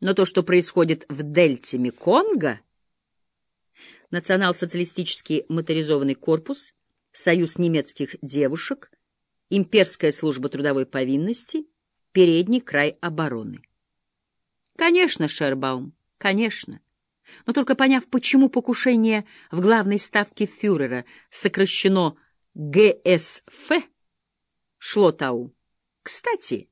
Но то, что происходит в дельте Меконга, Национал-социалистический моторизованный корпус, Союз немецких девушек, Имперская служба трудовой повинности, Передний край обороны. Конечно, Шербаум, конечно. Но только поняв, почему покушение в главной ставке фюрера сокращено ГСФ, Шлотау. Кстати,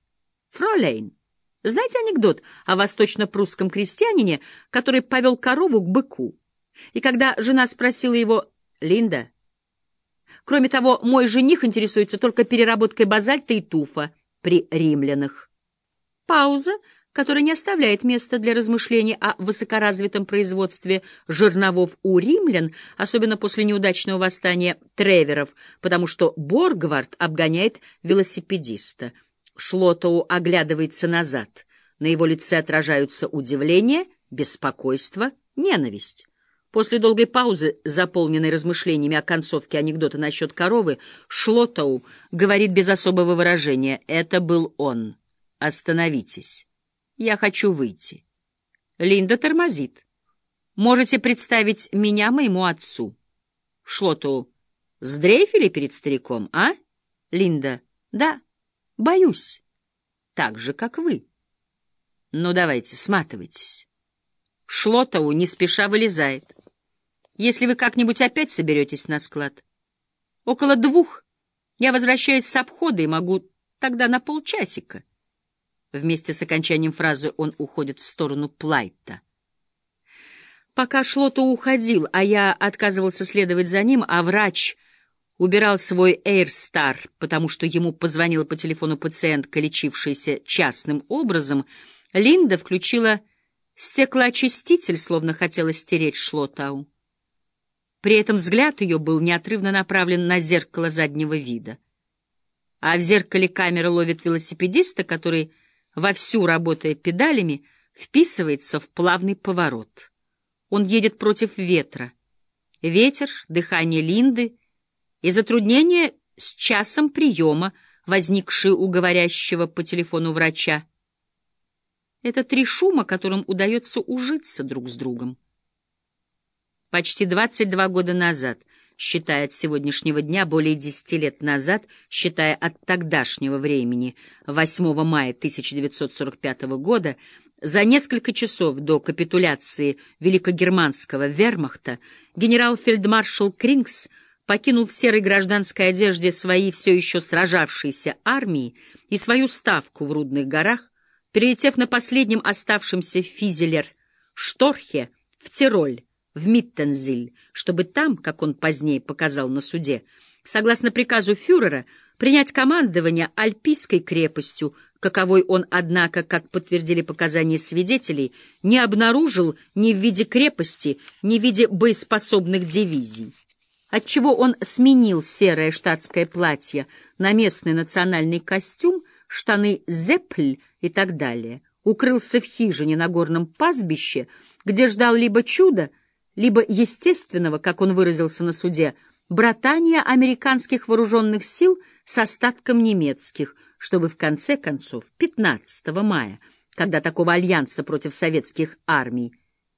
Фролейн, знаете анекдот о восточно-прусском крестьянине, который повел корову к быку? И когда жена спросила его, «Линда, кроме того, мой жених интересуется только переработкой базальта и туфа при римлянах». Пауза, которая не оставляет места для размышлений о высокоразвитом производстве жерновов у римлян, особенно после неудачного восстания треверов, потому что Боргвард обгоняет велосипедиста. Шлотоу оглядывается назад. На его лице отражаются удивление, беспокойство, ненависть. После долгой паузы, заполненной размышлениями о концовке анекдота насчет коровы, Шлотоу говорит без особого выражения «Это был он. Остановитесь. Я хочу выйти». Линда тормозит. «Можете представить меня моему отцу?» Шлотоу «Сдрейфили перед стариком, а?» Линда «Да, боюсь. Так же, как вы». «Ну, давайте, сматывайтесь». Шлотоу не спеша вылезает если вы как-нибудь опять соберетесь на склад. Около двух я возвращаюсь с обхода и могу тогда на полчасика. Вместе с окончанием фразы он уходит в сторону Плайта. Пока Шлото уходил, а я отказывался следовать за ним, а врач убирал свой Эйрстар, потому что ему позвонила по телефону пациентка, лечившаяся частным образом, Линда включила стеклоочиститель, словно хотела стереть Шлотау. При этом взгляд ее был неотрывно направлен на зеркало заднего вида. А в зеркале камера ловит велосипедиста, который, вовсю работая педалями, вписывается в плавный поворот. Он едет против ветра. Ветер, дыхание Линды и затруднения с часом приема, возникшие у говорящего по телефону врача. Это три шума, которым удается ужиться друг с другом. Почти 22 года назад, считая от сегодняшнего дня, более 10 лет назад, считая от тогдашнего времени, 8 мая 1945 года, за несколько часов до капитуляции великогерманского вермахта генерал-фельдмаршал Крингс покинул в серой гражданской одежде свои все еще сражавшиеся армии и свою ставку в Рудных горах, перелетев на последнем оставшемся физелер Шторхе в Тироль, в Миттензиль, чтобы там, как он позднее показал на суде, согласно приказу фюрера, принять командование Альпийской крепостью, каковой он, однако, как подтвердили показания свидетелей, не обнаружил ни в виде крепости, ни в виде боеспособных дивизий. Отчего он сменил серое штатское платье на местный национальный костюм, штаны «зепль» и так далее, укрылся в хижине на горном пастбище, где ждал либо чудо, либо естественного, как он выразился на суде, братания американских вооруженных сил с остатком немецких, чтобы в конце концов 15 мая, когда такого альянса против советских армий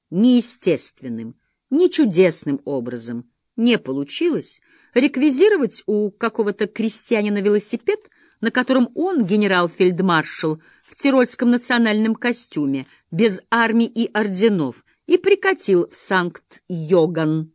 неестественным, не чудесным образом не получилось, реквизировать у какого-то крестьянина велосипед, на котором он, генерал-фельдмаршал, в тирольском национальном костюме, без армии и орденов, и прикатил в Санкт-Йоган.